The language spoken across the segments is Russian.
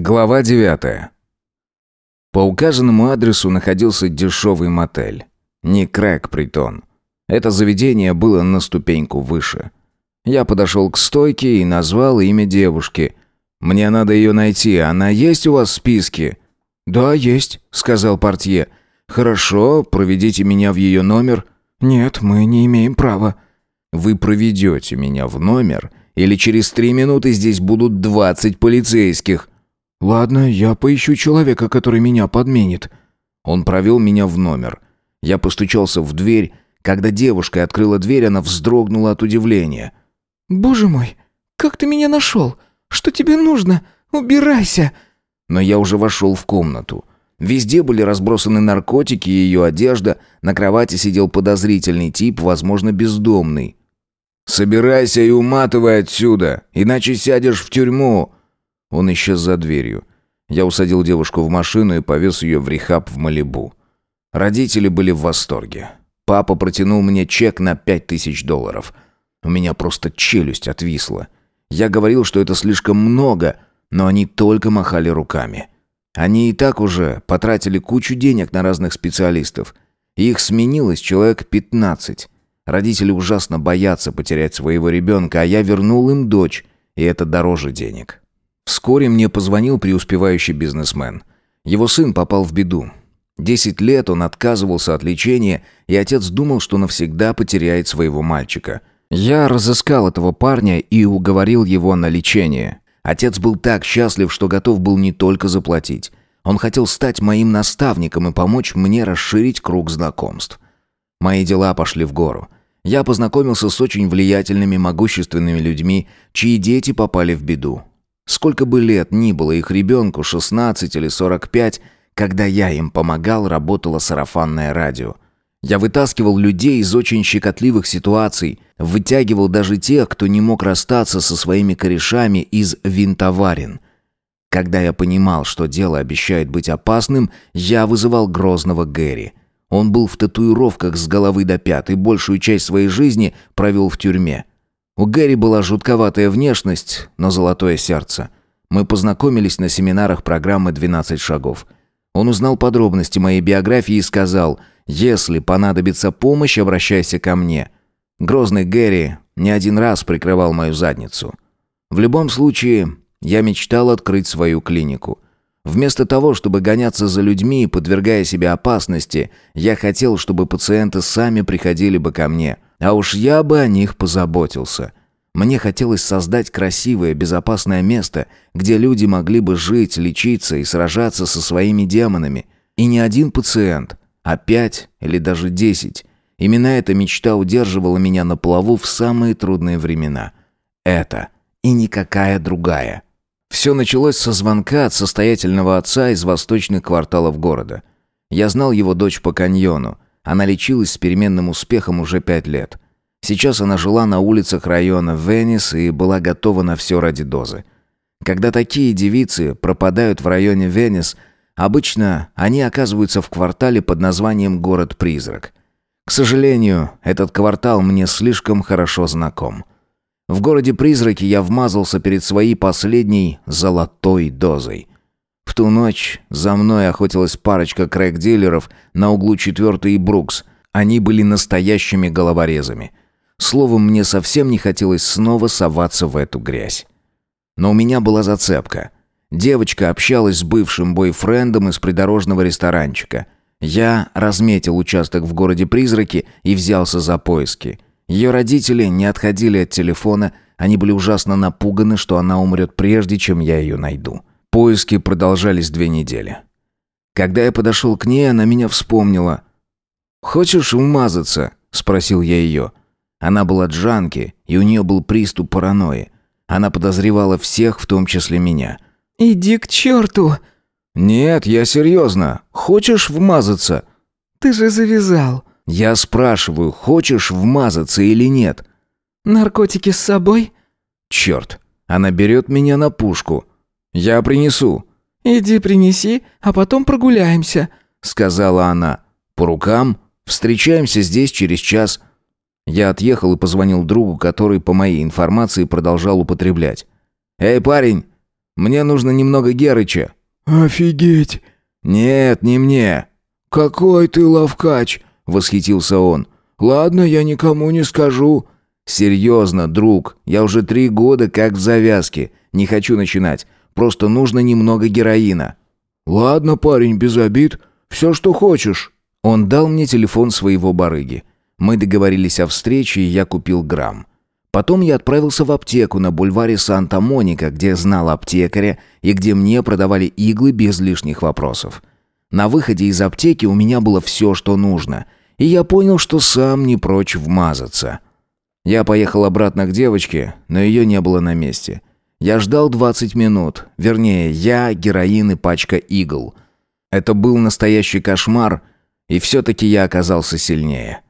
Глава 9. По указанному адресу находился дешевый мотель. Не крэк-притон. Это заведение было на ступеньку выше. Я подошел к стойке и назвал имя девушки. «Мне надо ее найти. Она есть у вас в списке?» «Да, есть», — сказал портье. «Хорошо, проведите меня в ее номер». «Нет, мы не имеем права». «Вы проведете меня в номер, или через три минуты здесь будут двадцать полицейских». «Ладно, я поищу человека, который меня подменит». Он провел меня в номер. Я постучался в дверь. Когда девушка открыла дверь, она вздрогнула от удивления. «Боже мой, как ты меня нашел? Что тебе нужно? Убирайся!» Но я уже вошел в комнату. Везде были разбросаны наркотики и ее одежда. На кровати сидел подозрительный тип, возможно, бездомный. «Собирайся и уматывай отсюда, иначе сядешь в тюрьму!» Он исчез за дверью. Я усадил девушку в машину и повез ее в рехаб в Малибу. Родители были в восторге. Папа протянул мне чек на пять тысяч долларов. У меня просто челюсть отвисла. Я говорил, что это слишком много, но они только махали руками. Они и так уже потратили кучу денег на разных специалистов. Их сменилось человек пятнадцать. Родители ужасно боятся потерять своего ребенка, а я вернул им дочь, и это дороже денег. Вскоре мне позвонил преуспевающий бизнесмен. Его сын попал в беду. Десять лет он отказывался от лечения, и отец думал, что навсегда потеряет своего мальчика. Я разыскал этого парня и уговорил его на лечение. Отец был так счастлив, что готов был не только заплатить. Он хотел стать моим наставником и помочь мне расширить круг знакомств. Мои дела пошли в гору. Я познакомился с очень влиятельными, могущественными людьми, чьи дети попали в беду. Сколько бы лет ни было их ребенку, 16 или 45, когда я им помогал, работало сарафанное радио. Я вытаскивал людей из очень щекотливых ситуаций, вытягивал даже тех, кто не мог расстаться со своими корешами из винтоварен. Когда я понимал, что дело обещает быть опасным, я вызывал грозного Гэри. Он был в татуировках с головы до пят и большую часть своей жизни провел в тюрьме. У Гэри была жутковатая внешность, но золотое сердце. Мы познакомились на семинарах программы «12 шагов». Он узнал подробности моей биографии и сказал, «Если понадобится помощь, обращайся ко мне». Грозный Гэри не один раз прикрывал мою задницу. В любом случае, я мечтал открыть свою клинику. Вместо того, чтобы гоняться за людьми, подвергая себя опасности, я хотел, чтобы пациенты сами приходили бы ко мне – а уж я бы о них позаботился. Мне хотелось создать красивое, безопасное место, где люди могли бы жить, лечиться и сражаться со своими демонами. И не один пациент, а пять или даже десять. Именно эта мечта удерживала меня на плаву в самые трудные времена. Это и никакая другая. Все началось со звонка от состоятельного отца из восточных кварталов города. Я знал его дочь по каньону. Она лечилась с переменным успехом уже пять лет. Сейчас она жила на улицах района Венес и была готова на все ради дозы. Когда такие девицы пропадают в районе Венес, обычно они оказываются в квартале под названием «Город-призрак». К сожалению, этот квартал мне слишком хорошо знаком. В городе-призраке я вмазался перед своей последней золотой дозой. В ту ночь за мной охотилась парочка крэк-дилеров на углу 4 и Брукс. Они были настоящими головорезами. Словом, мне совсем не хотелось снова соваться в эту грязь. Но у меня была зацепка. Девочка общалась с бывшим бойфрендом из придорожного ресторанчика. Я разметил участок в городе Призраки и взялся за поиски. Ее родители не отходили от телефона, они были ужасно напуганы, что она умрет прежде, чем я ее найду. Поиски продолжались две недели. Когда я подошел к ней, она меня вспомнила. «Хочешь умазаться?» – спросил я ее. Она была джанки, и у нее был приступ паранойи. Она подозревала всех, в том числе меня. «Иди к черту!» «Нет, я серьезно. Хочешь вмазаться?» «Ты же завязал». «Я спрашиваю, хочешь вмазаться или нет?» «Наркотики с собой?» «Черт, она берет меня на пушку. «Я принесу». «Иди принеси, а потом прогуляемся», — сказала она. «По рукам? Встречаемся здесь через час». Я отъехал и позвонил другу, который, по моей информации, продолжал употреблять. «Эй, парень, Мне нужно немного Герыча». «Офигеть!» «Нет, не мне». «Какой ты ловкач!» — восхитился он. «Ладно, я никому не скажу». «Серьезно, друг, я уже три года как в завязке. Не хочу начинать. Просто нужно немного героина». «Ладно, парень, без обид. Все, что хочешь». Он дал мне телефон своего барыги. Мы договорились о встрече, и я купил грамм. Потом я отправился в аптеку на бульваре Санта-Моника, где знал аптекаря и где мне продавали иглы без лишних вопросов. На выходе из аптеки у меня было все, что нужно, и я понял, что сам не прочь вмазаться. Я поехал обратно к девочке, но ее не было на месте. Я ждал 20 минут, вернее, я, героин и пачка игл. Это был настоящий кошмар, и все-таки я оказался сильнее.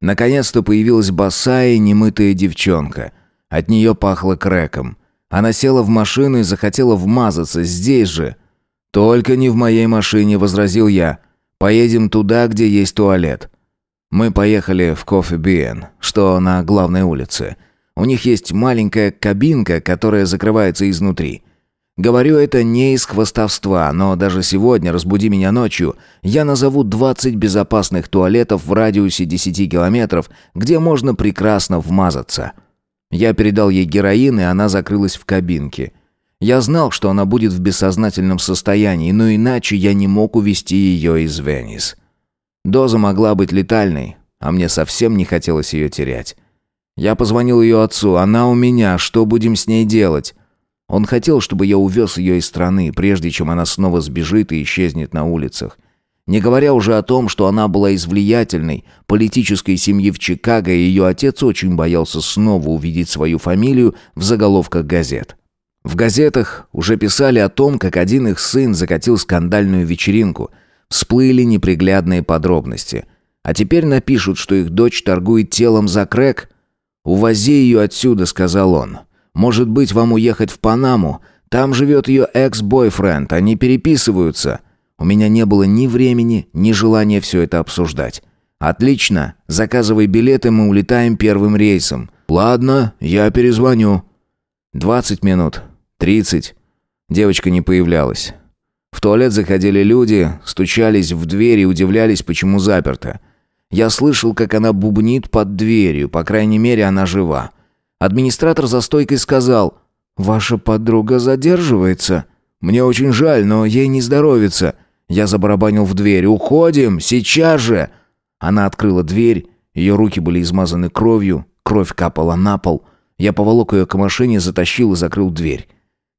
Наконец-то появилась босая, немытая девчонка. От нее пахло крэком. Она села в машину и захотела вмазаться здесь же. «Только не в моей машине», — возразил я. «Поедем туда, где есть туалет». Мы поехали в Кофе Биен, что на главной улице. У них есть маленькая кабинка, которая закрывается изнутри. Говорю это не из хвостовства, но даже сегодня, разбуди меня ночью, я назову 20 безопасных туалетов в радиусе 10 километров, где можно прекрасно вмазаться. Я передал ей героин, и она закрылась в кабинке. Я знал, что она будет в бессознательном состоянии, но иначе я не мог увести ее из Венис. Доза могла быть летальной, а мне совсем не хотелось ее терять. Я позвонил ее отцу, она у меня, что будем с ней делать? Он хотел, чтобы я увез ее из страны, прежде чем она снова сбежит и исчезнет на улицах. Не говоря уже о том, что она была из влиятельной политической семьи в Чикаго, и ее отец очень боялся снова увидеть свою фамилию в заголовках газет. В газетах уже писали о том, как один их сын закатил скандальную вечеринку. Всплыли неприглядные подробности. А теперь напишут, что их дочь торгует телом за крэк. «Увози ее отсюда», — сказал он. Может быть, вам уехать в Панаму? Там живет ее экс-бойфренд, они переписываются. У меня не было ни времени, ни желания все это обсуждать. Отлично, заказывай билеты, мы улетаем первым рейсом. Ладно, я перезвоню. Двадцать минут. Тридцать. Девочка не появлялась. В туалет заходили люди, стучались в дверь и удивлялись, почему заперто. Я слышал, как она бубнит под дверью, по крайней мере, она жива. Администратор за стойкой сказал «Ваша подруга задерживается». «Мне очень жаль, но ей не здоровится». Я забарабанил в дверь. «Уходим! Сейчас же!» Она открыла дверь. Ее руки были измазаны кровью. Кровь капала на пол. Я поволок ее к машине, затащил и закрыл дверь.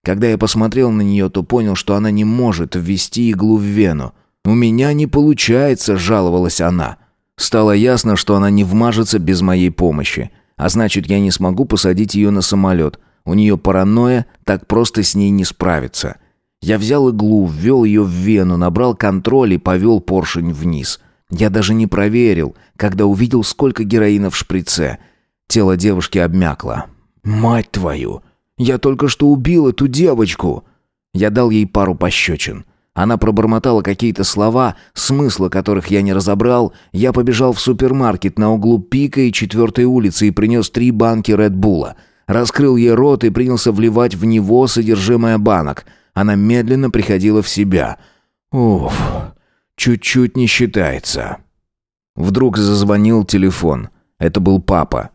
Когда я посмотрел на нее, то понял, что она не может ввести иглу в вену. «У меня не получается», — жаловалась она. Стало ясно, что она не вмажется без моей помощи. А значит, я не смогу посадить ее на самолет. У нее паранойя, так просто с ней не справиться. Я взял иглу, ввел ее в вену, набрал контроль и повел поршень вниз. Я даже не проверил, когда увидел, сколько героина в шприце. Тело девушки обмякло. «Мать твою! Я только что убил эту девочку!» Я дал ей пару пощечин. Она пробормотала какие-то слова, смысла которых я не разобрал. Я побежал в супермаркет на углу Пика и четвертой улицы и принес три банки Редбула. Раскрыл ей рот и принялся вливать в него содержимое банок. Она медленно приходила в себя. Уф, чуть-чуть не считается. Вдруг зазвонил телефон. Это был папа.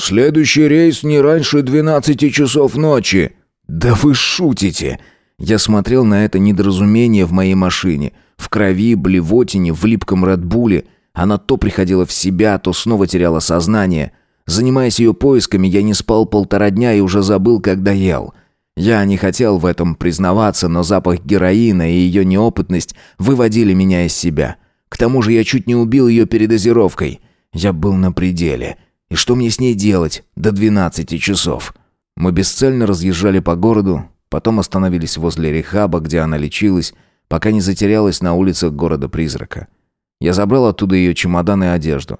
«Следующий рейс не раньше двенадцати часов ночи». «Да вы шутите!» Я смотрел на это недоразумение в моей машине. В крови, блевотине, в липком Редбуле. Она то приходила в себя, то снова теряла сознание. Занимаясь ее поисками, я не спал полтора дня и уже забыл, когда ел. Я не хотел в этом признаваться, но запах героина и ее неопытность выводили меня из себя. К тому же я чуть не убил ее передозировкой. Я был на пределе. И что мне с ней делать до 12 часов? Мы бесцельно разъезжали по городу, Потом остановились возле рехаба, где она лечилась, пока не затерялась на улицах города-призрака. Я забрал оттуда ее чемодан и одежду.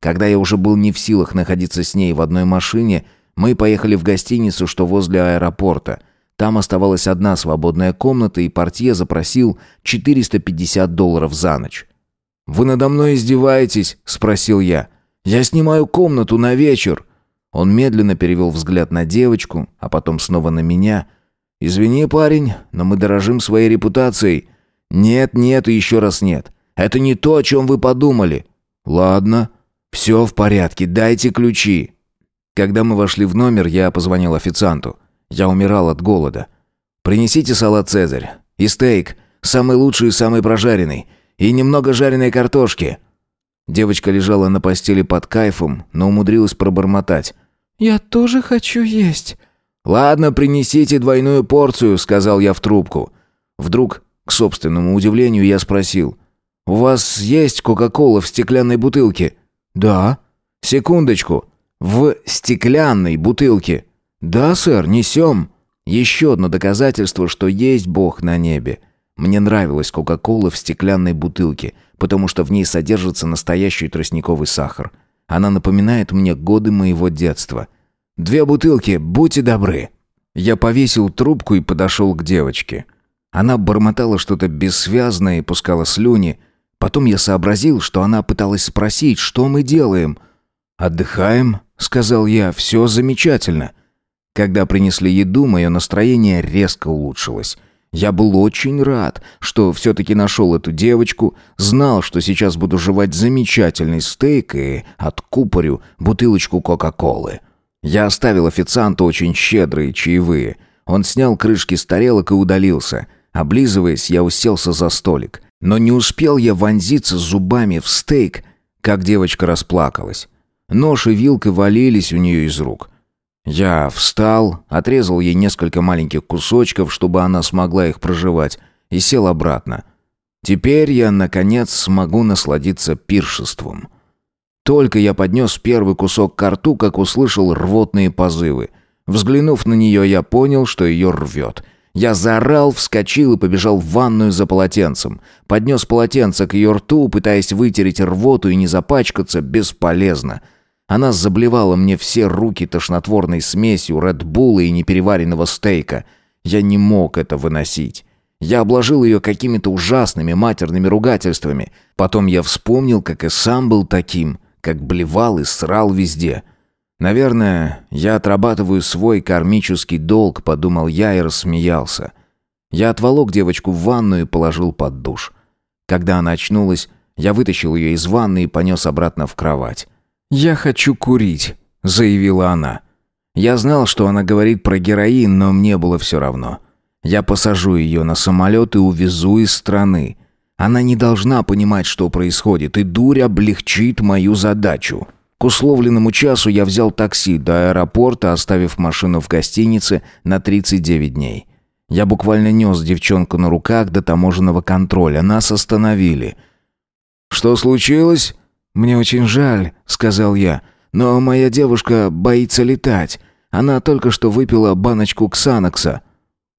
Когда я уже был не в силах находиться с ней в одной машине, мы поехали в гостиницу, что возле аэропорта. Там оставалась одна свободная комната, и портье запросил 450 долларов за ночь. «Вы надо мной издеваетесь?» – спросил я. «Я снимаю комнату на вечер». Он медленно перевел взгляд на девочку, а потом снова на меня – «Извини, парень, но мы дорожим своей репутацией». «Нет, нет и еще раз нет. Это не то, о чем вы подумали». «Ладно, все в порядке, дайте ключи». Когда мы вошли в номер, я позвонил официанту. Я умирал от голода. «Принесите салат «Цезарь» и стейк, самый лучший и самый прожаренный, и немного жареной картошки». Девочка лежала на постели под кайфом, но умудрилась пробормотать. «Я тоже хочу есть». «Ладно, принесите двойную порцию», — сказал я в трубку. Вдруг, к собственному удивлению, я спросил. «У вас есть Кока-Кола в стеклянной бутылке?» «Да». «Секундочку. В стеклянной бутылке?» «Да, сэр, несем». Еще одно доказательство, что есть Бог на небе. Мне нравилась Кока-Кола в стеклянной бутылке, потому что в ней содержится настоящий тростниковый сахар. Она напоминает мне годы моего детства. «Две бутылки, будьте добры». Я повесил трубку и подошел к девочке. Она бормотала что-то бессвязное и пускала слюни. Потом я сообразил, что она пыталась спросить, что мы делаем. «Отдыхаем», — сказал я, — «все замечательно». Когда принесли еду, мое настроение резко улучшилось. Я был очень рад, что все-таки нашел эту девочку, знал, что сейчас буду жевать замечательный стейк и откупорю бутылочку Кока-Колы. Я оставил официанту очень щедрые чаевые. Он снял крышки с тарелок и удалился. Облизываясь, я уселся за столик. Но не успел я вонзиться зубами в стейк, как девочка расплакалась. Нож и вилка валились у нее из рук. Я встал, отрезал ей несколько маленьких кусочков, чтобы она смогла их проживать, и сел обратно. Теперь я, наконец, смогу насладиться пиршеством. Только я поднес первый кусок к рту, как услышал рвотные позывы. Взглянув на нее, я понял, что ее рвет. Я заорал, вскочил и побежал в ванную за полотенцем. Поднес полотенце к ее рту, пытаясь вытереть рвоту и не запачкаться, бесполезно — она заблевала мне все руки тошнотворной смесью Редбула и непереваренного стейка. Я не мог это выносить. Я обложил ее какими-то ужасными матерными ругательствами. Потом я вспомнил, как и сам был таким, как блевал и срал везде. Наверное, я отрабатываю свой кармический долг, подумал я и рассмеялся. Я отволок девочку в ванну и положил под душ. Когда она очнулась, я вытащил ее из ванны и понес обратно в кровать. «Я хочу курить», — заявила она. Я знал, что она говорит про героин, но мне было все равно. Я посажу ее на самолет и увезу из страны. Она не должна понимать, что происходит, и дурь облегчит мою задачу. К условленному часу я взял такси до аэропорта, оставив машину в гостинице на 39 дней. Я буквально нес девчонку на руках до таможенного контроля. Нас остановили. «Что случилось?» «Мне очень жаль», — сказал я, — «но моя девушка боится летать. Она только что выпила баночку ксанокса».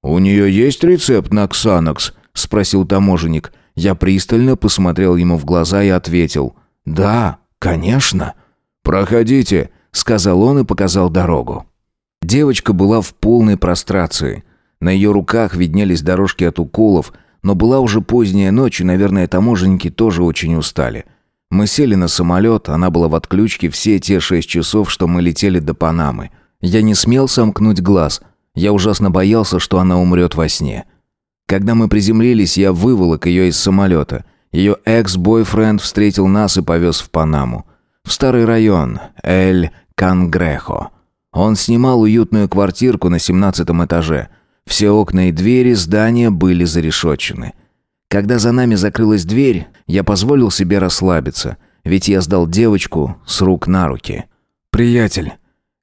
«У нее есть рецепт на ксанокс?» — спросил таможенник. Я пристально посмотрел ему в глаза и ответил. «Да, конечно». «Проходите», — сказал он и показал дорогу. Девочка была в полной прострации. На ее руках виднелись дорожки от уколов, но была уже поздняя ночь, и, наверное, таможенники тоже очень устали. Мы сели на самолет, она была в отключке все те шесть часов, что мы летели до Панамы. Я не смел сомкнуть глаз. Я ужасно боялся, что она умрет во сне. Когда мы приземлились, я выволок ее из самолета. Ее экс-бойфренд встретил нас и повез в Панаму. В старый район, Эль Кангрехо. Он снимал уютную квартирку на семнадцатом этаже. Все окна и двери здания были зарешочены. Когда за нами закрылась дверь, я позволил себе расслабиться, ведь я сдал девочку с рук на руки. «Приятель,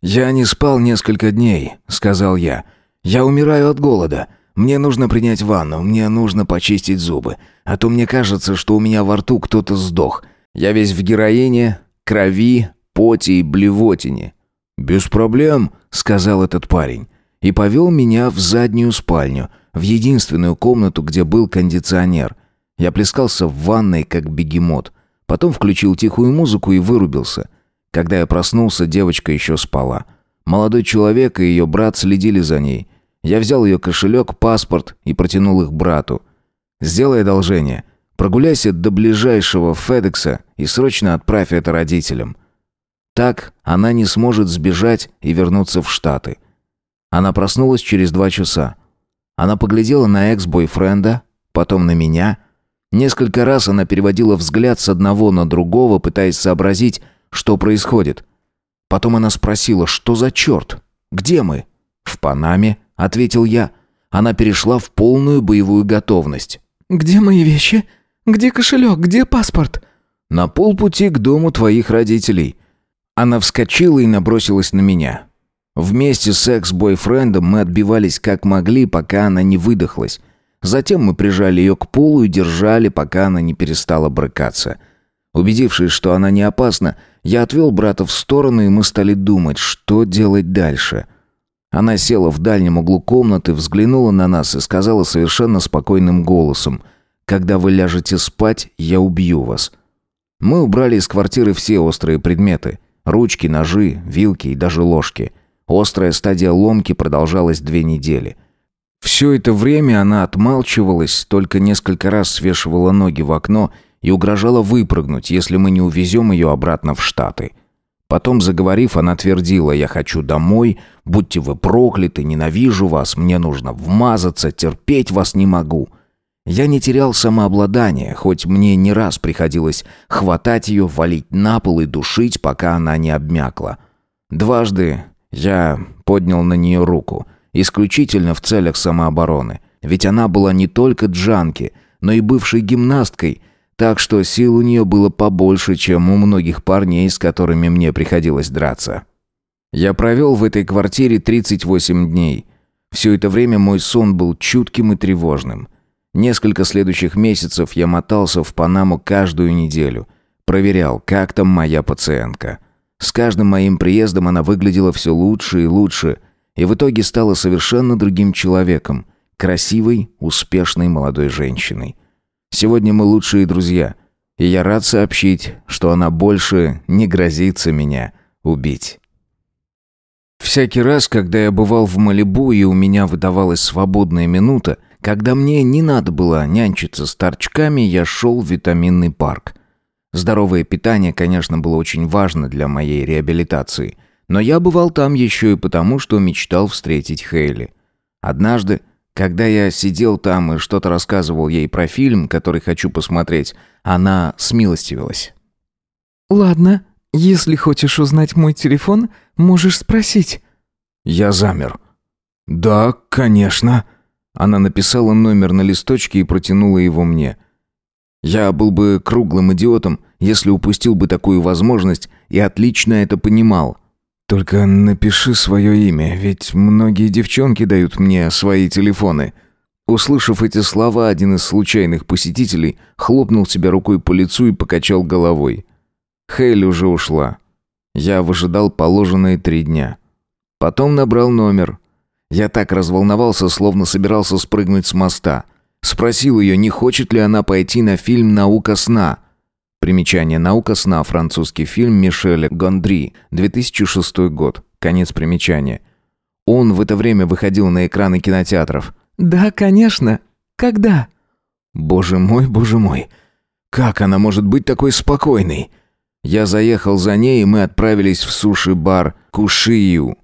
я не спал несколько дней», — сказал я. «Я умираю от голода. Мне нужно принять ванну, мне нужно почистить зубы, а то мне кажется, что у меня во рту кто-то сдох. Я весь в героине, крови, поте и блевотине». «Без проблем», — сказал этот парень, и повел меня в заднюю спальню — в единственную комнату, где был кондиционер. Я плескался в ванной, как бегемот. Потом включил тихую музыку и вырубился. Когда я проснулся, девочка еще спала. Молодой человек и ее брат следили за ней. Я взял ее кошелек, паспорт и протянул их брату. «Сделай одолжение. Прогуляйся до ближайшего Федекса и срочно отправь это родителям». Так она не сможет сбежать и вернуться в Штаты. Она проснулась через два часа. Она поглядела на экс-бойфренда, потом на меня. Несколько раз она переводила взгляд с одного на другого, пытаясь сообразить, что происходит. Потом она спросила, что за черт? Где мы? «В Панаме», — ответил я. Она перешла в полную боевую готовность. «Где мои вещи? Где кошелек? Где паспорт?» «На полпути к дому твоих родителей». Она вскочила и набросилась на меня. Вместе с экс-бойфрендом мы отбивались как могли, пока она не выдохлась. Затем мы прижали ее к полу и держали, пока она не перестала брыкаться. Убедившись, что она не опасна, я отвел брата в сторону, и мы стали думать, что делать дальше. Она села в дальнем углу комнаты, взглянула на нас и сказала совершенно спокойным голосом, «Когда вы ляжете спать, я убью вас». Мы убрали из квартиры все острые предметы. Ручки, ножи, вилки и даже ложки. Острая стадия ломки продолжалась две недели. Все это время она отмалчивалась, только несколько раз свешивала ноги в окно и угрожала выпрыгнуть, если мы не увезем ее обратно в Штаты. Потом, заговорив, она твердила «Я хочу домой, будьте вы прокляты, ненавижу вас, мне нужно вмазаться, терпеть вас не могу». Я не терял самообладание, хоть мне не раз приходилось хватать ее, валить на пол и душить, пока она не обмякла. Дважды я поднял на нее руку, исключительно в целях самообороны, ведь она была не только джанки, но и бывшей гимнасткой, так что сил у нее было побольше, чем у многих парней, с которыми мне приходилось драться. Я провел в этой квартире 38 дней. Все это время мой сон был чутким и тревожным. Несколько следующих месяцев я мотался в Панаму каждую неделю. Проверял, как там моя пациентка. С каждым моим приездом она выглядела все лучше и лучше, и в итоге стала совершенно другим человеком, красивой, успешной молодой женщиной. Сегодня мы лучшие друзья, и я рад сообщить, что она больше не грозится меня убить. Всякий раз, когда я бывал в Малибу и у меня выдавалась свободная минута, когда мне не надо было нянчиться с торчками, я шел в витаминный парк. Здоровое питание, конечно, было очень важно для моей реабилитации, но я бывал там еще и потому, что мечтал встретить Хейли. Однажды, когда я сидел там и что-то рассказывал ей про фильм, который хочу посмотреть, она смилостивилась. «Ладно, если хочешь узнать мой телефон, можешь спросить». Я замер. «Да, конечно». Она написала номер на листочке и протянула его мне. Я был бы круглым идиотом, если упустил бы такую возможность и отлично это понимал. Только напиши свое имя, ведь многие девчонки дают мне свои телефоны. Услышав эти слова, один из случайных посетителей хлопнул себя рукой по лицу и покачал головой. Хейли уже ушла. Я выжидал положенные три дня. Потом набрал номер. Я так разволновался, словно собирался спрыгнуть с моста. Спросил ее, не хочет ли она пойти на фильм «Наука сна». Примечание «Наука сна» французский фильм Мишеля Гондри, 2006 год. Конец примечания. Он в это время выходил на экраны кинотеатров. «Да, конечно. Когда?» «Боже мой, боже мой. Как она может быть такой спокойной?» Я заехал за ней, и мы отправились в суши-бар Кушию.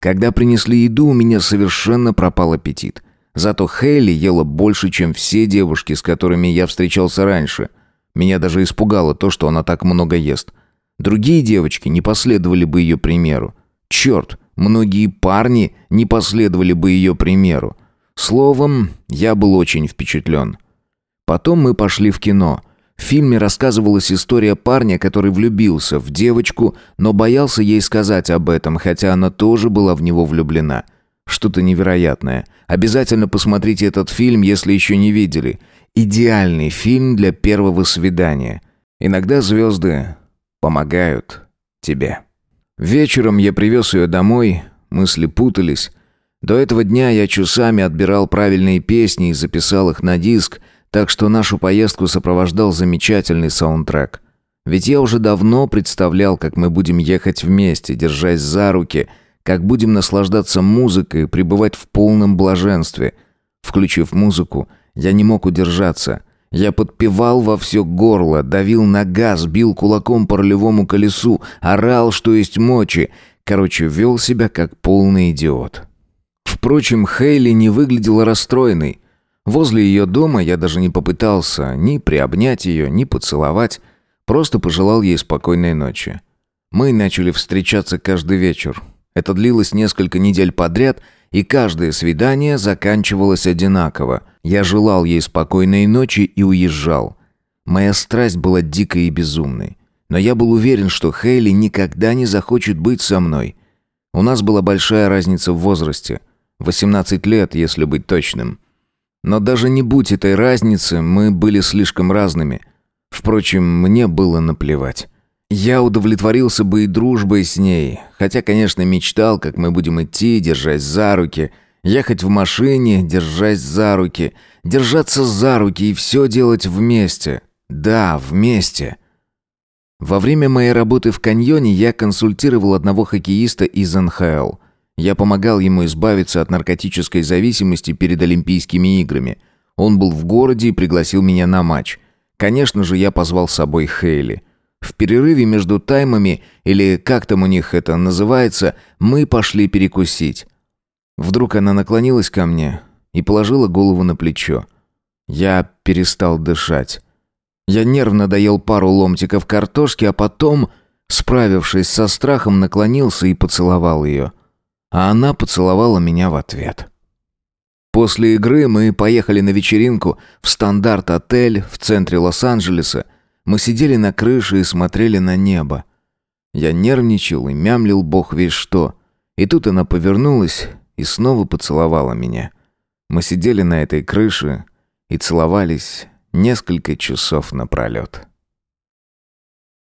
Когда принесли еду, у меня совершенно пропал аппетит. Зато Хейли ела больше, чем все девушки, с которыми я встречался раньше – меня даже испугало то, что она так много ест. Другие девочки не последовали бы ее примеру. Черт, многие парни не последовали бы ее примеру. Словом, я был очень впечатлен. Потом мы пошли в кино. В фильме рассказывалась история парня, который влюбился в девочку, но боялся ей сказать об этом, хотя она тоже была в него влюблена. Что-то невероятное. Обязательно посмотрите этот фильм, если еще не видели. Идеальный фильм для первого свидания. Иногда звезды помогают тебе. Вечером я привез ее домой, мысли путались. До этого дня я часами отбирал правильные песни и записал их на диск, так что нашу поездку сопровождал замечательный саундтрек. Ведь я уже давно представлял, как мы будем ехать вместе, держась за руки, как будем наслаждаться музыкой, пребывать в полном блаженстве. Включив музыку, я не мог удержаться. Я подпевал во все горло, давил на газ, бил кулаком по рулевому колесу, орал, что есть мочи. Короче, вел себя как полный идиот. Впрочем, Хейли не выглядела расстроенной. Возле ее дома я даже не попытался ни приобнять ее, ни поцеловать, просто пожелал ей спокойной ночи. Мы начали встречаться каждый вечер. Это длилось несколько недель подряд, и каждое свидание заканчивалось одинаково. Я желал ей спокойной ночи и уезжал. Моя страсть была дикой и безумной. Но я был уверен, что Хейли никогда не захочет быть со мной. У нас была большая разница в возрасте. 18 лет, если быть точным. Но даже не будь этой разницы, мы были слишком разными. Впрочем, мне было наплевать. Я удовлетворился бы и дружбой с ней, хотя, конечно, мечтал, как мы будем идти, держась за руки, ехать в машине, держась за руки, держаться за руки и все делать вместе. Да, вместе. Во время моей работы в каньоне я консультировал одного хоккеиста из НХЛ. Я помогал ему избавиться от наркотической зависимости перед Олимпийскими играми. Он был в городе и пригласил меня на матч. Конечно же, я позвал с собой Хейли. В перерыве между таймами, или как там у них это называется, мы пошли перекусить. Вдруг она наклонилась ко мне и положила голову на плечо. Я перестал дышать. Я нервно доел пару ломтиков картошки, а потом, справившись со страхом, наклонился и поцеловал ее. А она поцеловала меня в ответ. После игры мы поехали на вечеринку в стандарт-отель в центре Лос-Анджелеса, мы сидели на крыше и смотрели на небо. Я нервничал и мямлил бог весь что. И тут она повернулась и снова поцеловала меня. Мы сидели на этой крыше и целовались несколько часов напролет.